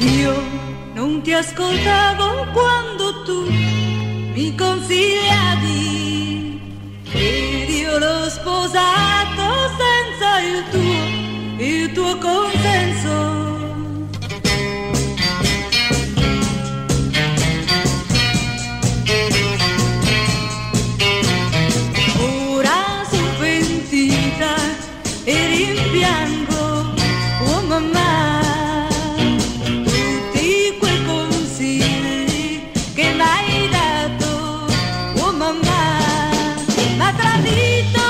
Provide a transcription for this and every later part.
Io non ti ascoltavo quando tu mi consigliavi ed io l'ho sposato senza il tuo, il tuo consenso. Ora sono pentita e rimpianto. Bendito.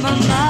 my mind.